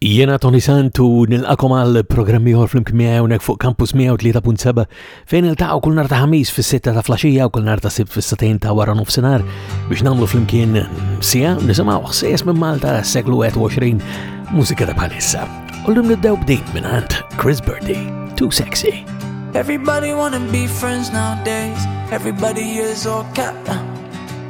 Jiena Tony Sant u nilqakom għal programm ieħor flimkien miegħi hawnhekk fuq Campus 103.7 fejn iltaqgħu kull nhar ta' ħamis fis-sitta ta' flaxija u kull nhar ta' sibt fis-satejn ta' wara nofsinhar biex nagħmlu flimkien sija nisimgħu ħsejjes minn Malta seklu 21 mużika ta' bħalissa. U l-lum nibdew b'din minn għand Chris Birdie, Too Sexy. Everybody wanna be friends nowadays. Everybody is all cat.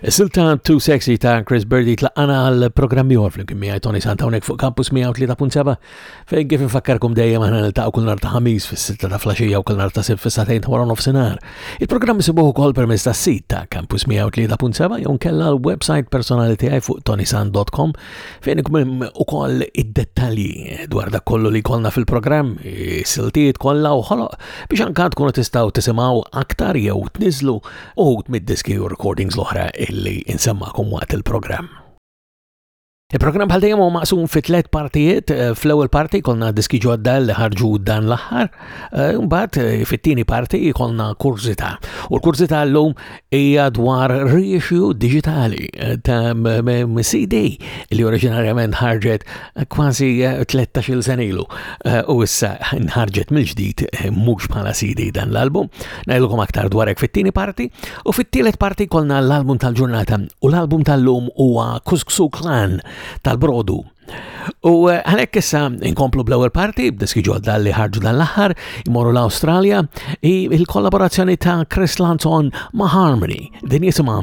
Is-silta Too Sexy ta' Chris Birdie tlaqqana għal programm ieħor flimkien miegħi Tony Santa hawnhekk fuq Campus 103.7 fejn kif infakkarkom dejjem aħna niltaqgħu kull nhar ta' ħamis fis-sitta ta' flaxija u kull nhar ta' sibt fis-satejn wara nofsinhar. Il-programm isibuh ukoll permezz tas-sit ta' Campus 103.7 jew nkella l-website personali tiegħi fuq tonisan.com fejn ikun ukoll id-dettalji dwar dak kollu li kollna fil-programm, siltiet kollha u ħoloq biex anka tkunu tistgħu tisimgħu aktar jew tniżlu uħud mid-diski u recordings l-oħra illi insemmakom waqt il-programm. Il-programm bħal dejjem huwa maqsum fi tliet partijiet. Eh, fl-ewwel parti konna diski ġodda li ħarġu dan l-aħħar, eh, mbagħad eh, fit-tieni parti konna kurzita. U l-kurzita llum hija dwar reissue digitali ta' CD li oriġinarjament ħarġet kważi 13 eh, sen ilu eh, u issa nħarġet mill-ġdid eh, mhux bħala CD dan l-album. Ngħidilkom aktar dwarek fit-tieni parti u fit-tielet parti kolna l-album tal-ġurnata u l-album tal-lum huwa Kusksu Clan tal-Brodu U eh, għalhekk issa inkomplu bl-ewwel parti b'diski ġodda li ħarġu dan l-aħħar imorru l australia i il-kollaborazzjoni ta' Chris Lanzon ma' Harmony din jisimha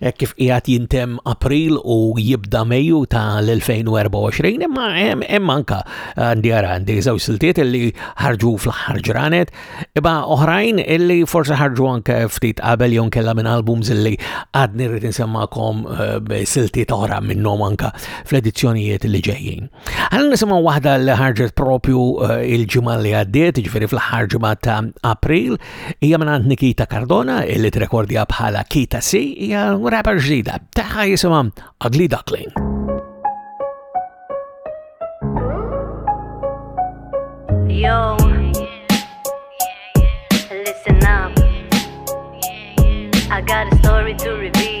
hekk kif qiegħed jintemm April u jibda Mejju ta' l-2024, imma hemm anka għandi ara għandi żewġ siltiet illi ħarġu fl-aħħar ġranet, iba oħrajn illi forsi ħarġu anke ftit qabel jew kella minn albums illi għadni rrid insemmakom eh, siltiet oħra minnhom anka fl-edizzjonijiet li ġejjin. Għal nisimgħu waħda li ħarġet propju eh, il-ġimgħa li għaddiet, ġifieri fl-aħħar ġimgħa ta' April, Hija minn għand Nikita Cardona li trekordja bħala Kita C hija rapper ġdida tagħha jisimha Ugly Duckling. Yo, listen up. I got a story to reveal.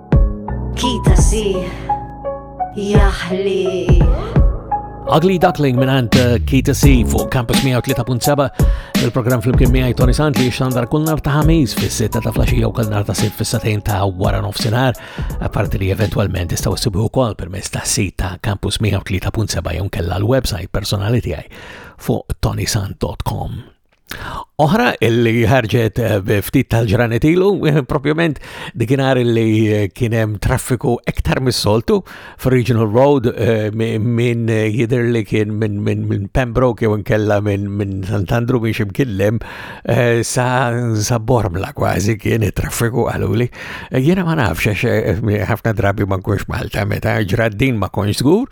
Kita si jaħli. Ugly Duckling minn għand uh, Kita C fuq Campus 103.7 il-program fl-imkien miħaj Tony Sant li xandar kull nar ta' ħamiz fis-sitta ta' flasġija u kull nar ta' sitt fis-satejn ta' wara nofsinar apparti li eventualment istaw s-sibu kol per ta' sit ta' Campus 103.7 jom kella l-website personali tijaj fuq tonysant.com. Oħra illi ħarġet eh, ftit tal-ġranet ilu, eh, propjament dikinar illi eh, kienem traffiku ektar mis-soltu f'Regional Road minn jider li kien minn Pembroke jew nkella minn Sant'Andru minn ximkillem sa Bormla kważi kien traffiku għaluli. Jena ma nafx ħafna drabi ma nkunx Malta meta ġraddin ma konx zgur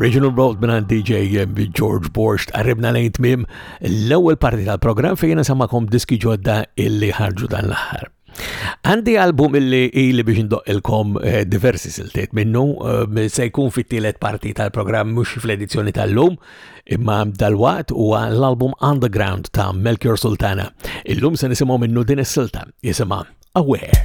Regional Road minn DJ George Borst għarribna lejn tmim l-ewwel parti tal-programm fejn samakom diski ġodda illi ħarġu dan l-aħħar. Għandi album illi ili biex ndoqqilkom eh, diversi siltiet minnu, eh, se jkun fit-tielet parti tal-programm mhux fl-edizzjoni tal-lum, imma dal-waqt huwa l-album Underground ta' Melchior Sultana. Illum se nisimgħu minnu din is-silta jisimha Aware.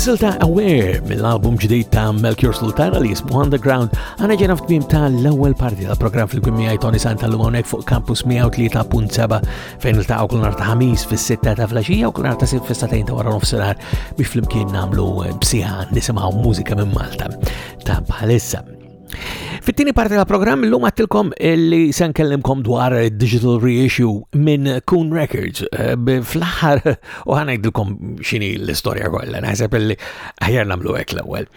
Whistle ta' Aware mill-album ġdid ta' Melchior Sultana li jismu Underground għana ġena f'tmim ta' l-ewwel parti ta' program fil-kien miegħi Tony Santa l hawnhekk fuq Campus 103.7 fejn il ta' kull nhar ta' ħamis fis-sitta ta' flaxija u kull nhar ta' sitt fis-satejn ta' wara nofsinhar biex flimkien nagħmlu bsiħa nisimgħu mużika minn Malta ta' bħalissa. Fit-tieni parti ta' programm illum għattilkom li se nkellimkom dwar digital reissue minn Kun Records. Eh, fl-aħħar u ħanajdilkom xini l-istorja kollha, naħseb li aħjar nagħmlu hekk l-ewwel.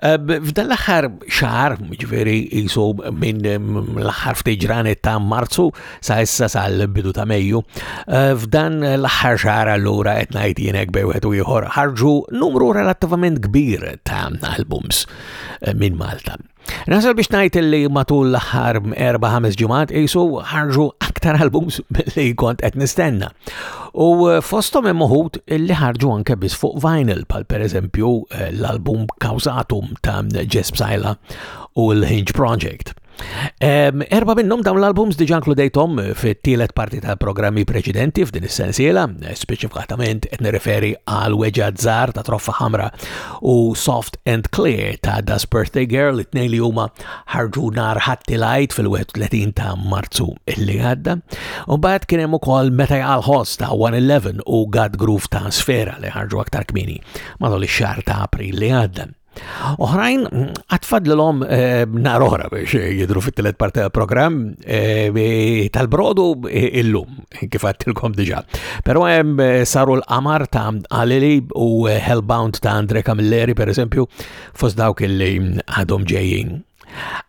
Eh, f'dan l-aħħar xahar, ġifieri jisu minn mm, l-aħħar ftejġranet ta' Marzu sa issa sal-bidu ta' Mejju, eh, f'dan l-aħħar xahar allura qed ngħid jien hekk bej wieħed u ieħor ħarġu numru relattivament kbir ta' albums. eh, minn Malta. Nasal biex najt li matul l-ħar 4-5 ġumat jisu ħarġu aktar albums li kont qed nistenna. U eh, fostom hemm uħud li ħarġu anke biss fuq vinyl pal pereżempju eh, l-album Kawsatum ta' Jess Psyla u l-Hinge Project. Erba minnhom dawn l-albums diġa nkludejthom fit-tielet parti tal-programmi preċedenti f'din is-sensiela, speċifikatament qed nirreferi għal weġa żgħar ta' troffa ħamra u Soft and Clear ta' Das Birthday Girl, it-tnejn li huma ħarġu nar ħatti lajt fil-31 ta' Marzu illi għadda. U bad kien hemm ukoll meta jgħal ħoss ta' 111 u God Groove ta' Sfera li ħarġu aktar kmini matul ix-xahar ta' April li għadda. Oħrajn għad fadlilhom eh, nar oħra biex eh, jidru fit-tielet parti tal-programm eh, tal-brodu illum kif għattilkom diġà. Però hemm saru l-qamar ta' Alili u Hellbound ta' Andre Camilleri pereżempju fost dawk illi għadhom ġejjin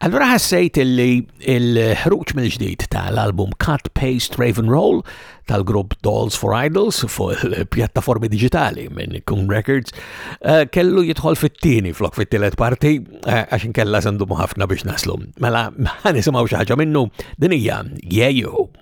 Allura ħassejt illi il-ħruġ mill-ġdid tal-album Cut Paste Raven Roll tal-grupp Dolls for Idols fuq il-pjattaformi digitali minn Kun Records eh, kellu jidħol fit-tieni flok fit-tielet parti eh, għax inkella sendu ħafna biex naslu. Mela ħanisimgħu xi ħaġa minnu din hija Yeah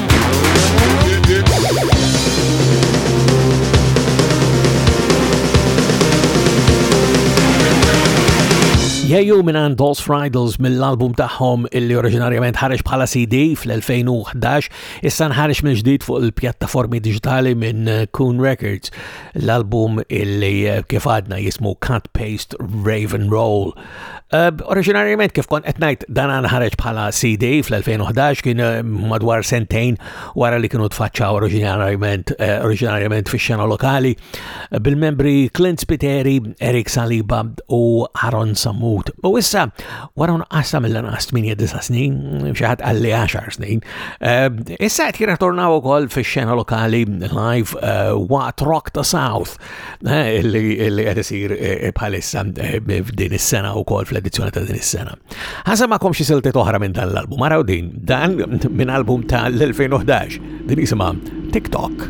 Ġejju minn għand Dolls Fridles mill-album tagħhom illi oriġinarjament ħareġ bħala CD fl-2011, issa nħareġ minn ġdid fuq il-pjattaformi digitali minn eh, Coon Records, l-album illi eh, kif għadna jismu Cut Paste Raven Roll. Ehm, oriġinarjament kif kont qed ngħid dan ħareġ bħala CD fl-2011 kien eh, madwar sentejn wara li kienu tfaċċa oriġinarjament eh, oriġinarjament fix-xena lokali eh, bil-membri Clint Spiteri, Eric Saliba u Aaron Samut. U issa wara nqasna mill-anqas 8 snin, xi ħadd għalli 10 snin. Ehm, issa qed jirritornaw ukoll fix-xena lokali live waqt Rock the South illi qed isir eh, bħalissa eh, f'din is-sena wkoll fl-edizzjoni ta' din is-sena. Ħasamakom xi siltiet oħra minn dan l-album, maraw din, dan minn album ta' l-2011, din jisimha TikTok.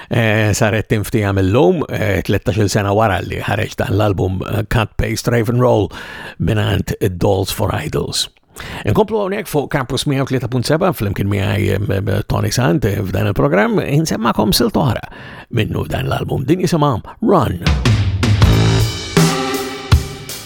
Eh, saret tinftija mill-lum, 13 eh, sena wara li ħareġ dan l-album eh, Cut Paste Drive and Roll minant Dolls for Idols. Inkomplu għonek fuq Campus 103.7 fl-imkien miħaj Tony Sant f'dan il-program, insemmakom sil-toħra minnu dan l-album din jisimam Run.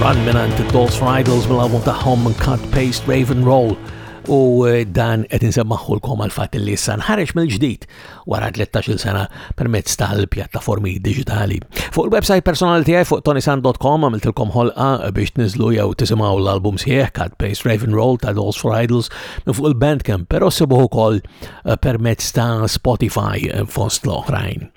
Run minant Dolls for Idols mill-album tagħhom Cut Paste Raven Roll u eh, dan qed insemmaħħulkom għal fatt li issa nħareġ mill-ġdid wara 13 sena permezz tal-pjattaformi digitali. Fuq il-website personali tiegħi fuq tonisan.com għamiltilkom ħolqa biex tniżlu jew tisimgħu l-album sieħ Cut Paste Raven Roll ta' Dolls for Idols minn fuq il-Bandcamp, però sibuh ukoll eh, permezz ta' Spotify eh, fost l-oħrajn.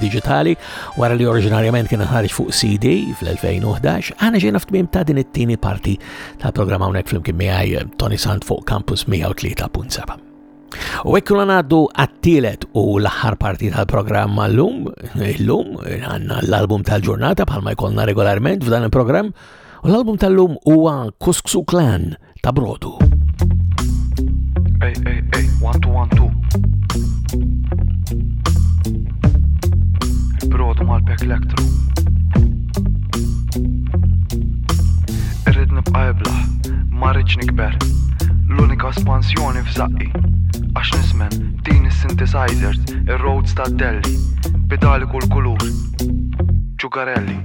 digitali wara li oriġinarjament kien ħarġ fuq CD fl-2011, għana ġejna f'tmim ta' din it-tieni parti tal-programm hawnhekk flimkien miegħi eh, Tony Sant fuq Campus 103.7. U hekk kunu ngħaddu għat-tielet u l-aħħar parti tal-programm għallum, illum għandna l-album tal-ġurnata bħalma jkollna regolarment f'dan il-programm, u l-album tal-lum huwa Kusku Clan ta' brodu. Ej, ej, ej, one two, one two. Il-brodu mal-pek lektru. Irrid nibqa' ibla, ma rridx nikber. L-unika spansjoni f'saqqi. Għax nismen, din is-synthesizers, ir-roads ta' Delhi, bidali kull kulur. Ġugarelli.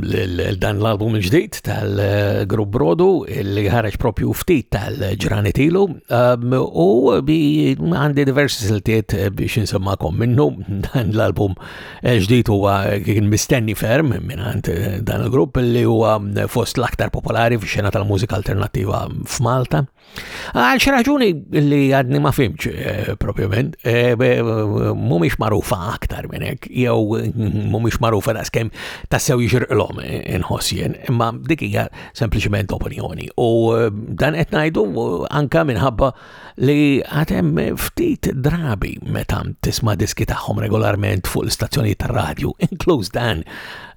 l-dan l-album il-ġdid tal-Grupp Brodu li ħareġ propju ftit tal-ġrani tilu um, u għandi diversi siltiet biex insemmakom minnu dan l-album il-ġdid huwa kien mistenni ferm minn għand dan il-grupp li huwa fost l-aktar popolari fix-xena tal-mużika alternattiva f'Malta. Għal xi raġuni li għadni ma fimċ eh, propjament, eh, mhumiex magħrufa aktar minn hekk, jew mhumiex magħrufa daqskemm tassew jixirqlhom eh, inħoss jien, imma dik hija sempliċement opinjoni. U dan qed ngħidu anka minħabba li għatem ftit drabi meta tisma' diski tagħhom regolarment fuq l-istazzjonijiet tar-radju, inkluż dan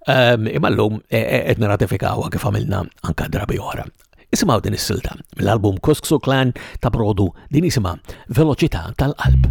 Ehm, imma l-lum e, e, qed nirratifikawa kif għamilna anka drabi oħra. Isimgħu din is-silta mill-album Kosksu Clan ta' Brodu din isimha Veloċità tal-Qalb.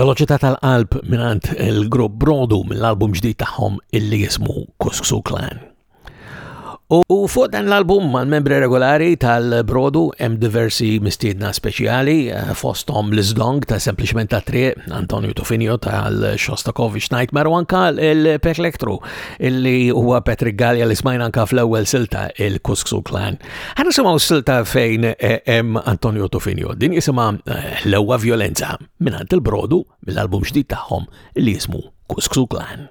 Veloċità tal-qalb minant il-grupp Brodu mill-album ġdid tagħhom illi jismu Kusku Clan. U fuq dan l-album mal-membri regolari tal-Brodu hemm diversi mistiedna speċjali eh, fosthom l-Izdong ta' sempliċement ta' triq Antonio Tufinio tal-Shostakovich Nightmare u anka l-Pek Lektru illi huwa Patrick Gallia li smajna anka fl-ewwel silta il-Kusksu Clan. Ħana semgħu silta fejn eh, hemm Antonio Tufinio. Din jisimha eh, l-ewwa violenza mingħand il-Brodu mill-album ġdid tagħhom li jismu Kusksu Clan.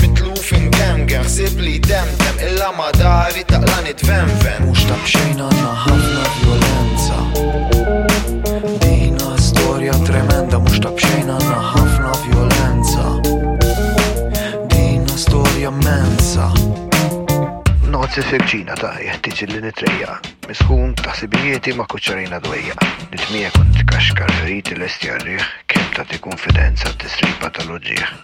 Mitluf imgemgem, ħsib li demdem, illa ma dari taqlani tvenven. Mux ta' xejn għanna ħafna violenza. Dina storja tremenda, mux ta' xejn għanna ħafna violenza. Dina storja mensa. Nozzi fil-ġina ta' jeħtieġ li nitrejja. Misħun ta' sibijieti ma' kuċċarina dwejja. Nitmija kont kaxkar feriti l-estjarriħ, kemm ta' konfidenza t-tisripa tal-uġieħ.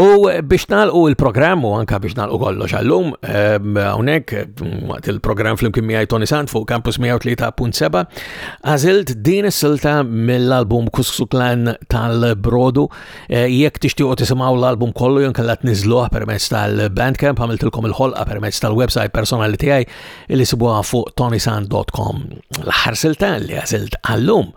U biex nalqu il-programm u anka biex nalqu kollox għallum, ehm, hawnhekk waqt il-programm flimkien miegħi Tony Sant fuq Campus 103.7, għażilt din is-silta mill-album Kusksuklan tal-Brodu. Eh, jekk tixtiequ tisimgħu l-album kollu jew kellha tniżluh permezz tal-Bandcamp għamiltilkom il-ħolqa permezz tal-website personali tiegħi li sibuha fuq tonysant.com. L-aħħar silta li għażilt għallum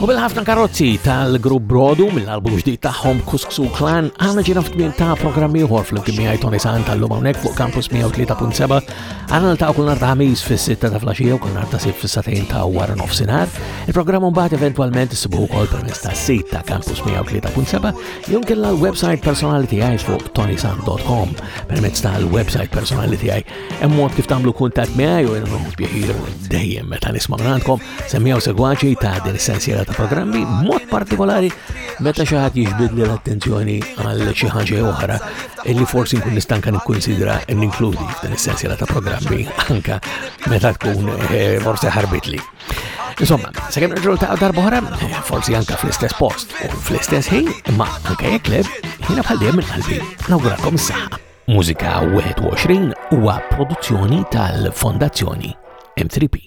U bil-ħafna karozzi tal-grupp Brodu mill-album ġdid tagħhom Kusku Clan għandna ġina f'tmien ta' programm ieħor fl-imkien miegħi Tony San tal-lum hawnhekk fuq Campus 103.7 għandna niltaqgħu kull nhar ta' ħamis fis-sitta ta' flaxija u kull nhar ta' sib fis-satejn ta' wara nofsinhar. Il-programm mbagħad eventwalment isibuh ukoll permezz tas-sit ta' Campus 103.7 jew kella l-website personali tiegħi fuq tonysan.com permezz tal-website personali tiegħi hemm mod kif tagħmlu kuntatt miegħi u jenħu pjaħir dejjem meta nisma' minn għandkom Semmijaw segwaċi ta' din sensiela ta' programmi, mod partikolari meta xi ħadd jiġbidli l-attenzjoni għal xi ħaġa oħra illi forsi nkun nistanka nikkunsidra ninkludi f'dan is-sensiela ta' programmi anka meta tkun eh, forsi ħarbitli. Insomma, sakemm nerġgħu ta' darba oħra, eh, forsi anka fl-istess post u fl-istess ħin, imma anke jekk le, jiena bħal dejjem minn qalbi. Nawgurakom is-saħħa. Mużika 21 huwa produzzjoni tal-Fondazzjoni M3P.